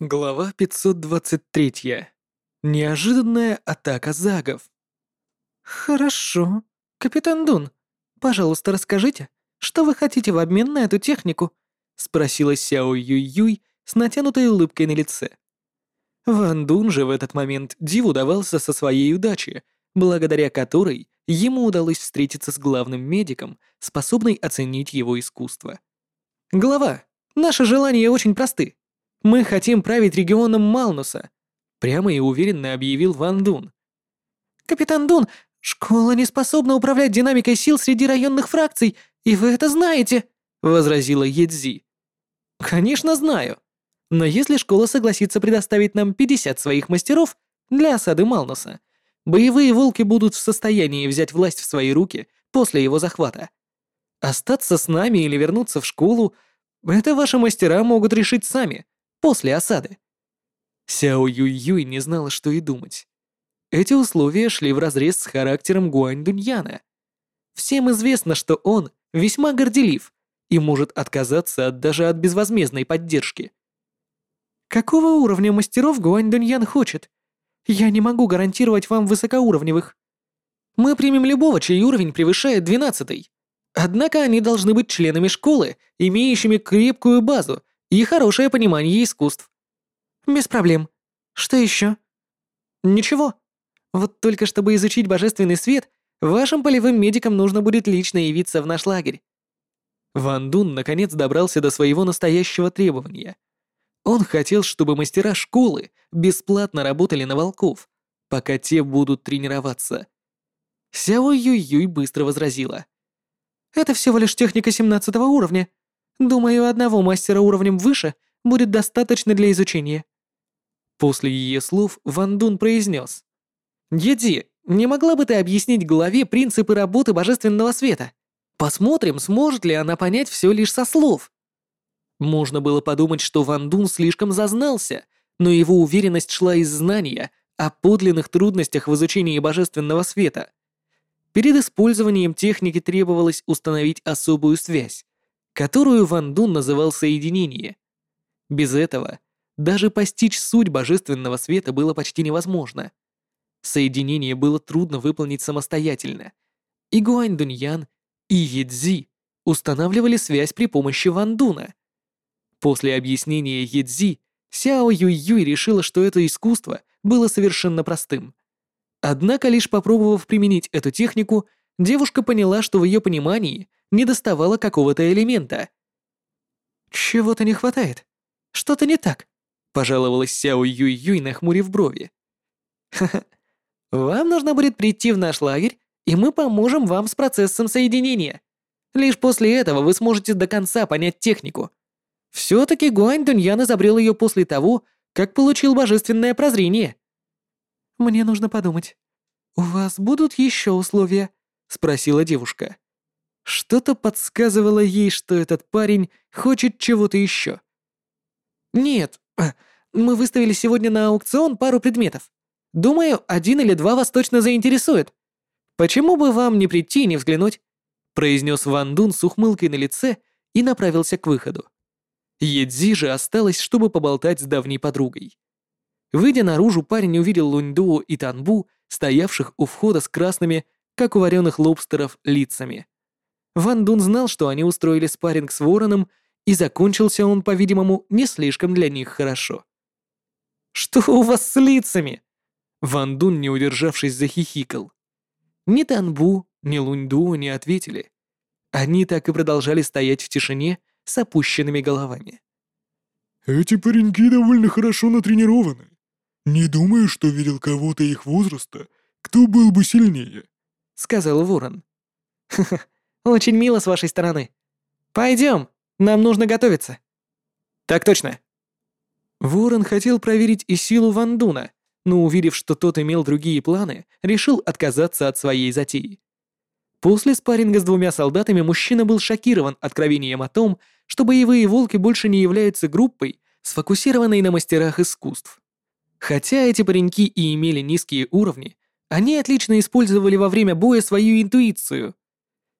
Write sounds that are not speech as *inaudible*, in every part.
Глава 523. Неожиданная атака загов. «Хорошо. Капитан Дун, пожалуйста, расскажите, что вы хотите в обмен на эту технику?» — спросила Сяо Юй-Юй с натянутой улыбкой на лице. Ван Дун же в этот момент диву давался со своей удачи, благодаря которой ему удалось встретиться с главным медиком, способной оценить его искусство. «Глава, наши желания очень просты. Мы хотим править регионом Малнуса», — прямо и уверенно объявил Ван Дун. «Капитан Дун, школа не способна управлять динамикой сил среди районных фракций, и вы это знаете», — возразила Едзи. «Конечно знаю. Но если школа согласится предоставить нам 50 своих мастеров для осады Малнуса, боевые волки будут в состоянии взять власть в свои руки после его захвата. Остаться с нами или вернуться в школу — это ваши мастера могут решить сами после осады. Сяо Юй-Юй не знала, что и думать. Эти условия шли вразрез с характером Гуань Дуньяна. Всем известно, что он весьма горделив и может отказаться от, даже от безвозмездной поддержки. Какого уровня мастеров Гуань Дуньян хочет? Я не могу гарантировать вам высокоуровневых. Мы примем любого, чей уровень превышает двенадцатый. Однако они должны быть членами школы, имеющими крепкую базу и хорошее понимание искусств. Без проблем. Что еще? Ничего. Вот только чтобы изучить божественный свет, вашим полевым медикам нужно будет лично явиться в наш лагерь. Ван Дун наконец добрался до своего настоящего требования. Он хотел, чтобы мастера школы бесплатно работали на волков, пока те будут тренироваться. Сяо Юй-Юй быстро возразила. «Это всего лишь техника 17 уровня. Думаю, одного мастера уровнем выше будет достаточно для изучения». После ее слов Ван Дун произнес. «Еди, не могла бы ты объяснить главе принципы работы божественного света? Посмотрим, сможет ли она понять все лишь со слов». Можно было подумать, что Ван Дун слишком зазнался, но его уверенность шла из знания о подлинных трудностях в изучении божественного света. Перед использованием техники требовалось установить особую связь, которую Ван Дун называл соединение. Без этого даже постичь суть божественного света было почти невозможно. Соединение было трудно выполнить самостоятельно. И Гуань Дуньян, и Едзи устанавливали связь при помощи Ван Дуна. После объяснения Едзи, Сяо Юй-Юй решила, что это искусство было совершенно простым. Однако, лишь попробовав применить эту технику, девушка поняла, что в ее понимании недоставало какого-то элемента. «Чего-то не хватает. Что-то не так», — пожаловалась Сяо Юй-Юй, нахмурив брови. «Ха-ха. Вам нужно будет прийти в наш лагерь, и мы поможем вам с процессом соединения. Лишь после этого вы сможете до конца понять технику. Все-таки Гуань Дуньян изобрел ее после того, как получил божественное прозрение». «Мне нужно подумать. У вас будут еще условия?» — спросила девушка. Что-то подсказывало ей, что этот парень хочет чего-то еще. «Нет, э, мы выставили сегодня на аукцион пару предметов. Думаю, один или два вас точно заинтересует. Почему бы вам не прийти и не взглянуть?» произнес Ван Дун с ухмылкой на лице и направился к выходу. Едзи же осталась, чтобы поболтать с давней подругой. Выйдя наружу, парень увидел Луньдуо и Танбу, стоявших у входа с красными, как у вареных лобстеров, лицами. Ван Дун знал, что они устроили спарринг с Вороном, и закончился он, по-видимому, не слишком для них хорошо. «Что у вас с лицами?» Ван Дун, не удержавшись, захихикал. Ни Танбу, ни Луньду не ответили. Они так и продолжали стоять в тишине с опущенными головами. «Эти пареньки довольно хорошо натренированы. Не думаю, что видел кого-то их возраста, кто был бы сильнее», — сказал Ворон. «Ха-ха, очень мило с вашей стороны. Пойдем, нам нужно готовиться». «Так точно». Ворон хотел проверить и силу Вандуна, но увидев, что тот имел другие планы, решил отказаться от своей затеи. После спарринга с двумя солдатами мужчина был шокирован откровением о том, что боевые волки больше не являются группой, сфокусированной на мастерах искусств. Хотя эти пареньки и имели низкие уровни, они отлично использовали во время боя свою интуицию.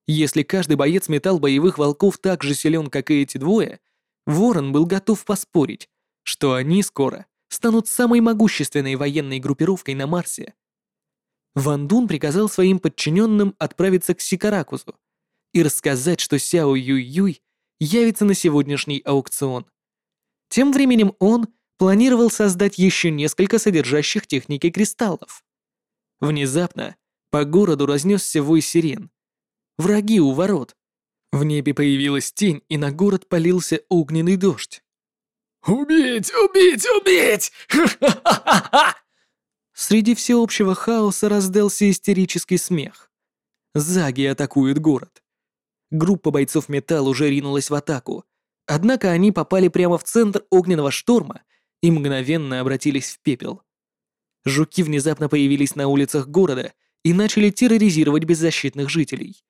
Если каждый боец метал боевых волков так же силен, как и эти двое, Ворон был готов поспорить, что они скоро станут самой могущественной военной группировкой на Марсе. Ван Дун приказал своим подчиненным отправиться к Сикаракузу и рассказать, что Сяо Юй-Юй явится на сегодняшний аукцион. Тем временем он планировал создать еще несколько содержащих техники кристаллов. Внезапно по городу разнесся вой сирен. Враги у ворот. В небе появилась тень, и на город полился огненный дождь. «Убить! Убить! Убить! *laughs* Среди всеобщего хаоса раздался истерический смех. Заги атакуют город. Группа бойцов Металл уже ринулась в атаку, однако они попали прямо в центр огненного шторма и мгновенно обратились в пепел. Жуки внезапно появились на улицах города и начали терроризировать беззащитных жителей.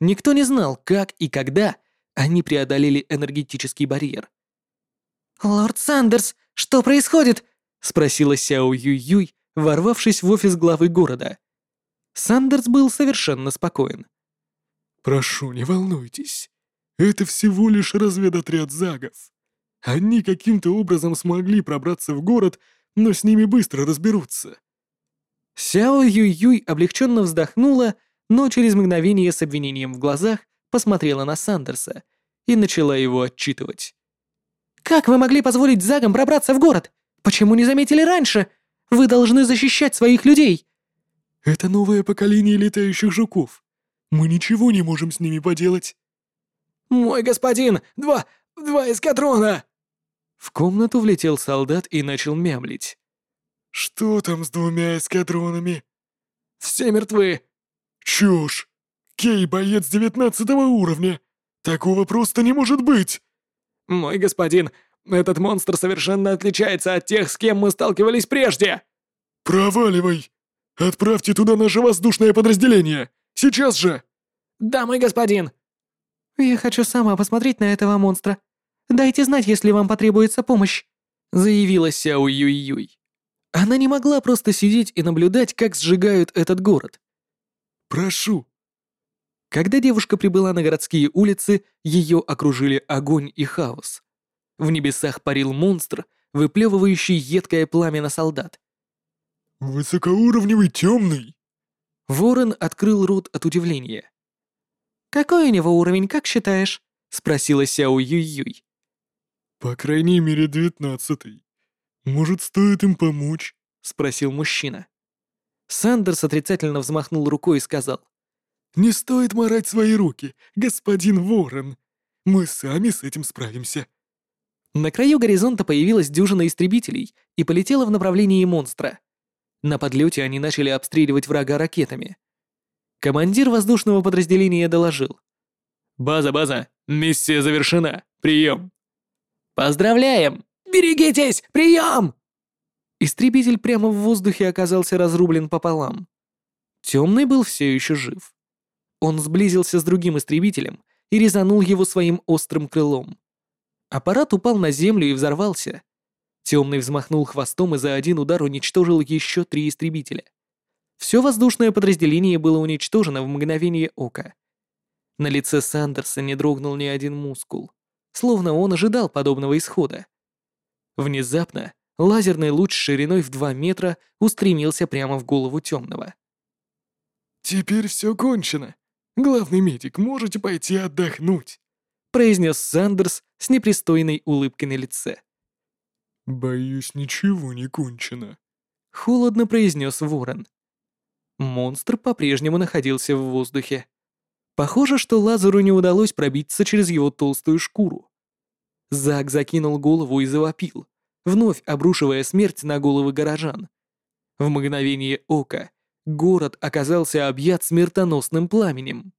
Никто не знал, как и когда они преодолели энергетический барьер. «Лорд Сандерс, что происходит?» — спросила Сяо Юй-Юй, ворвавшись в офис главы города. Сандерс был совершенно спокоен. «Прошу, не волнуйтесь. Это всего лишь разведотряд загов. Они каким-то образом смогли пробраться в город, но с ними быстро разберутся». Сяо Юй-Юй облегченно вздохнула, но через мгновение с обвинением в глазах посмотрела на Сандерса и начала его отчитывать. «Как вы могли позволить загам пробраться в город? Почему не заметили раньше? Вы должны защищать своих людей!» «Это новое поколение летающих жуков. Мы ничего не можем с ними поделать». «Мой господин! Два... два эскадрона!» В комнату влетел солдат и начал мямлить. «Что там с двумя эскадронами?» «Все мертвы!» «Чушь! Кей — боец девятнадцатого уровня! Такого просто не может быть!» «Мой господин, этот монстр совершенно отличается от тех, с кем мы сталкивались прежде!» «Проваливай! Отправьте туда наше воздушное подразделение! Сейчас же!» «Да, мой господин!» «Я хочу сама посмотреть на этого монстра. Дайте знать, если вам потребуется помощь», — заявила Сяо Юй-Юй. Она не могла просто сидеть и наблюдать, как сжигают этот город. «Прошу». Когда девушка прибыла на городские улицы, ее окружили огонь и хаос. В небесах парил монстр, выплевывающий едкое пламя на солдат. «Высокоуровневый темный!» Ворон открыл рот от удивления. «Какой у него уровень, как считаешь?» — спросила Сяо Юй-Юй. «По крайней мере, девятнадцатый. Может, стоит им помочь?» — спросил мужчина. Сандерс отрицательно взмахнул рукой и сказал. «Не стоит морать свои руки, господин Ворон. Мы сами с этим справимся». На краю горизонта появилась дюжина истребителей и полетела в направлении монстра. На подлете они начали обстреливать врага ракетами. Командир воздушного подразделения доложил. «База, база, миссия завершена. Прием!» «Поздравляем! Берегитесь! Прием!» Истребитель прямо в воздухе оказался разрублен пополам. Темный был все еще жив. Он сблизился с другим истребителем и резанул его своим острым крылом. Аппарат упал на землю и взорвался. Темный взмахнул хвостом и за один удар уничтожил еще три истребителя. Все воздушное подразделение было уничтожено в мгновение ока. На лице Сандерса не дрогнул ни один мускул, словно он ожидал подобного исхода. Внезапно лазерный луч шириной в 2 метра устремился прямо в голову темного. «Теперь все кончено. Главный медик, можете пойти отдохнуть», произнес Сандерс с непристойной улыбкой на лице. «Боюсь, ничего не кончено», — холодно произнес Ворон. Монстр по-прежнему находился в воздухе. Похоже, что Лазару не удалось пробиться через его толстую шкуру. Зак закинул голову и завопил вновь обрушивая смерть на головы горожан. В мгновение ока город оказался объят смертоносным пламенем.